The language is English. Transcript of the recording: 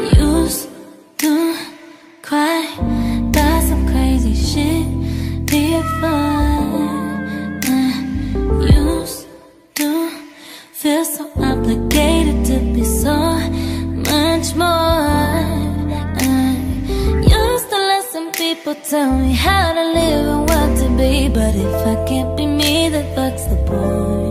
used to cry That's some crazy shit before I used to feel so obligated to be so much more I used to let some people tell me how to live and what to be But if I can't be me, then fuck's the point.